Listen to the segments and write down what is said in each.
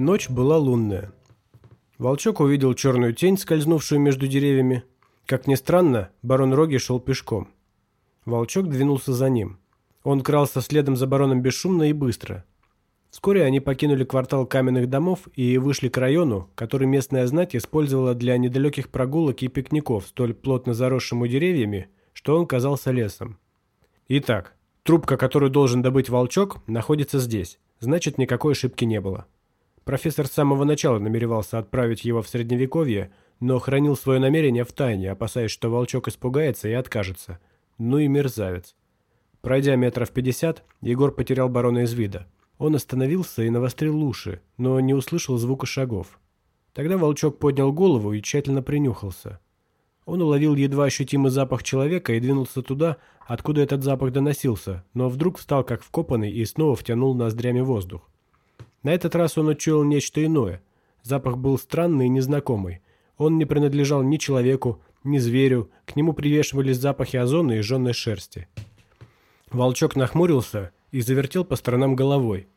Ночь была лунная. Волчок увидел черную тень, скользнувшую между деревьями. Как ни странно, барон Роги шел пешком. Волчок двинулся за ним. Он крался следом за бароном бесшумно и быстро. Вскоре они покинули квартал каменных домов и вышли к району, который местная знать использовала для недалеких прогулок и пикников, столь плотно заросшему деревьями, что он казался лесом. Итак, трубка, которую должен добыть волчок, находится здесь, значит никакой ошибки не было. Профессор с самого начала намеревался отправить его в Средневековье, но хранил свое намерение в тайне, опасаясь, что волчок испугается и откажется. Ну и мерзавец. Пройдя метров пятьдесят, Егор потерял барона из вида. Он остановился и навострил уши, но не услышал звука шагов. Тогда волчок поднял голову и тщательно принюхался. Он уловил едва ощутимый запах человека и двинулся туда, откуда этот запах доносился, но вдруг встал как вкопанный и снова втянул ноздрями воздух. На этот раз он учуял нечто иное. Запах был странный и незнакомый. Он не принадлежал ни человеку, ни зверю, к нему привешивались запахи озона и жженой шерсти. Волчок нахмурился и завертел по сторонам головой.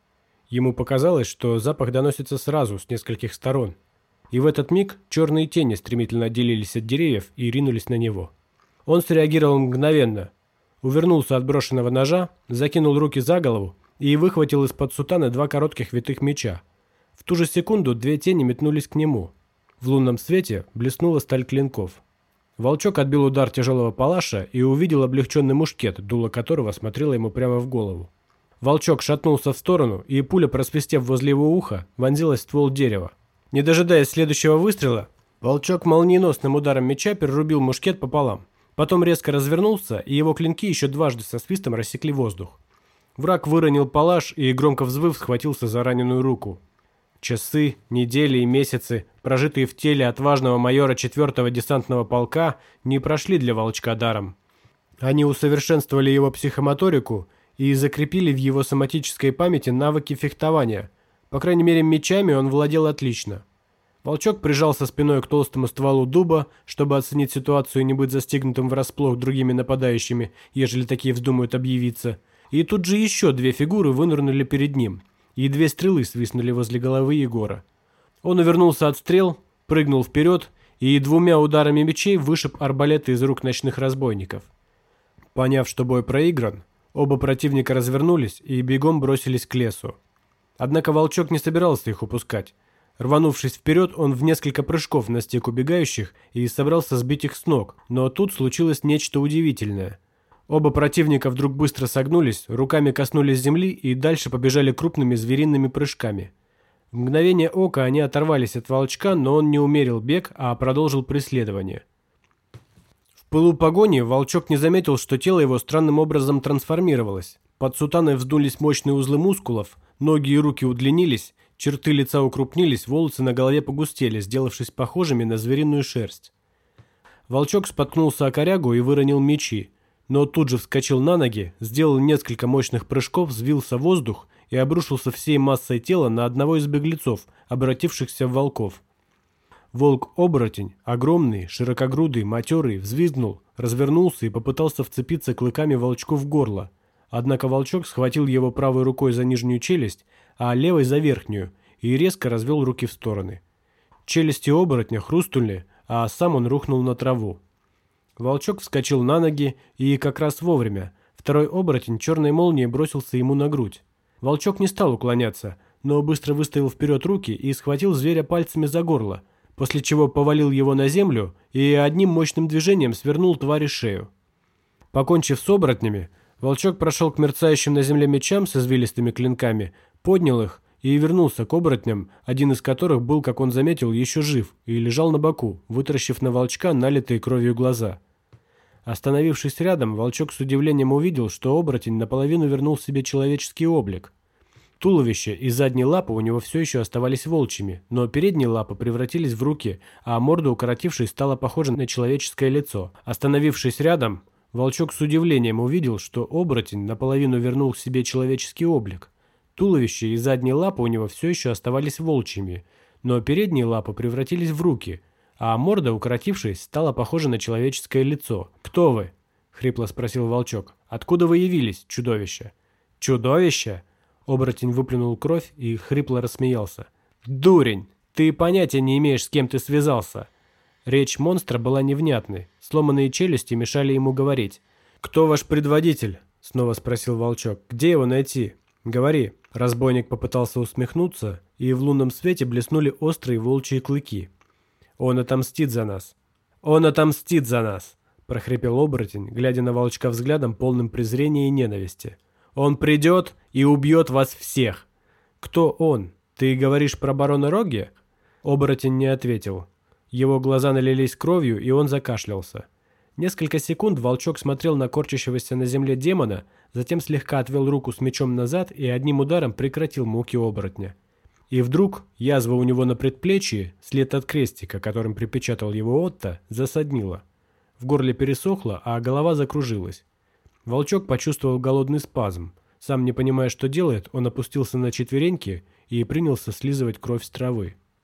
Ему показалось, что запах доносится сразу, с нескольких сторон. И в этот миг черные тени стремительно отделились от деревьев и ринулись на него. Он среагировал мгновенно. Увернулся от брошенного ножа, закинул руки за голову и выхватил из-под сутаны два коротких витых меча. В ту же секунду две тени метнулись к нему. В лунном свете блеснула сталь клинков. Волчок отбил удар тяжелого палаша и увидел облегченный мушкет, дуло которого смотрело ему прямо в голову. Волчок шатнулся в сторону, и пуля, просвистев возле его уха, вонзилась в ствол дерева. Не дожидаясь следующего выстрела, волчок молниеносным ударом меча перерубил мушкет пополам. Потом резко развернулся, и его клинки еще дважды со свистом рассекли воздух. Враг выронил палаш и, громко взвыв, схватился за раненую руку. Часы, недели и месяцы, прожитые в теле отважного майора 4-го десантного полка, не прошли для волчка даром. Они усовершенствовали его психомоторику и закрепили в его соматической памяти навыки фехтования. По крайней мере, мечами он владел отлично. Волчок прижался спиной к толстому стволу дуба, чтобы оценить ситуацию и не быть застигнутым врасплох другими нападающими, ежели такие вздумают объявиться. И тут же еще две фигуры вынырнули перед ним – и две стрелы свистнули возле головы Егора. Он увернулся от стрел, прыгнул вперед и двумя ударами мечей вышиб арбалеты из рук ночных разбойников. Поняв, что бой проигран, оба противника развернулись и бегом бросились к лесу. Однако волчок не собирался их упускать. Рванувшись вперед, он в несколько прыжков настиг убегающих и собрался сбить их с ног, но тут случилось нечто удивительное – Оба противника вдруг быстро согнулись, руками коснулись земли и дальше побежали крупными звериными прыжками. В мгновение ока они оторвались от волчка, но он не умерил бег, а продолжил преследование. В пылу погони волчок не заметил, что тело его странным образом трансформировалось. Под сутаной вздулись мощные узлы мускулов, ноги и руки удлинились, черты лица укрупнились, волосы на голове погустели, сделавшись похожими на звериную шерсть. Волчок споткнулся о корягу и выронил мечи но тут же вскочил на ноги, сделал несколько мощных прыжков, взвился в воздух и обрушился всей массой тела на одного из беглецов, обратившихся в волков. Волк-оборотень, огромный, широкогрудый, матерый, взвизгнул, развернулся и попытался вцепиться клыками волчку в горло. Однако волчок схватил его правой рукой за нижнюю челюсть, а левой за верхнюю, и резко развел руки в стороны. Челюсти оборотня хрустнули, а сам он рухнул на траву. Волчок вскочил на ноги и как раз вовремя. Второй оборотень черной молнией бросился ему на грудь. Волчок не стал уклоняться, но быстро выставил вперед руки и схватил зверя пальцами за горло, после чего повалил его на землю и одним мощным движением свернул твари шею. Покончив с оборотнями, волчок прошел к мерцающим на земле мечам с извилистыми клинками, поднял их и вернулся к оборотням, один из которых был, как он заметил, еще жив и лежал на боку, вытаращив на волчка налитые кровью глаза. Остановившись рядом, волчок с удивлением увидел, что оборотень наполовину вернул себе человеческий облик. Туловище и задние лапы у него все еще оставались волчьими, но передние лапы превратились в руки, а морда, укоротившись, стала похожа на человеческое лицо. Остановившись рядом, волчок с удивлением увидел, что оборотень наполовину вернул себе человеческий облик. Туловище и задние лапы у него все еще оставались волчьими, но передние лапы превратились в руки, а морда, укоротившись, стала похожа на человеческое лицо. «Кто вы?» — хрипло спросил волчок. «Откуда вы явились, чудовище?» «Чудовище?» Оборотень выплюнул кровь и хрипло рассмеялся. «Дурень! Ты понятия не имеешь, с кем ты связался!» Речь монстра была невнятной, сломанные челюсти мешали ему говорить. «Кто ваш предводитель?» – снова спросил Волчок. «Где его найти?» «Говори». Разбойник попытался усмехнуться, и в лунном свете блеснули острые волчьи клыки. «Он отомстит за нас!» «Он отомстит за нас!» – прохрипел оборотень, глядя на волчка взглядом, полным презрения и ненависти. «Он придет и убьет вас всех!» «Кто он? Ты говоришь про барона Роги?» Оборотень не ответил. Его глаза налились кровью, и он закашлялся. Несколько секунд волчок смотрел на корчащегося на земле демона, затем слегка отвел руку с мечом назад и одним ударом прекратил муки оборотня. И вдруг язва у него на предплечье, след от крестика, которым припечатал его Отто, засаднила. В горле пересохло, а голова закружилась. Волчок почувствовал голодный спазм. Сам не понимая, что делает, он опустился на четвереньки и принялся слизывать кровь с травы.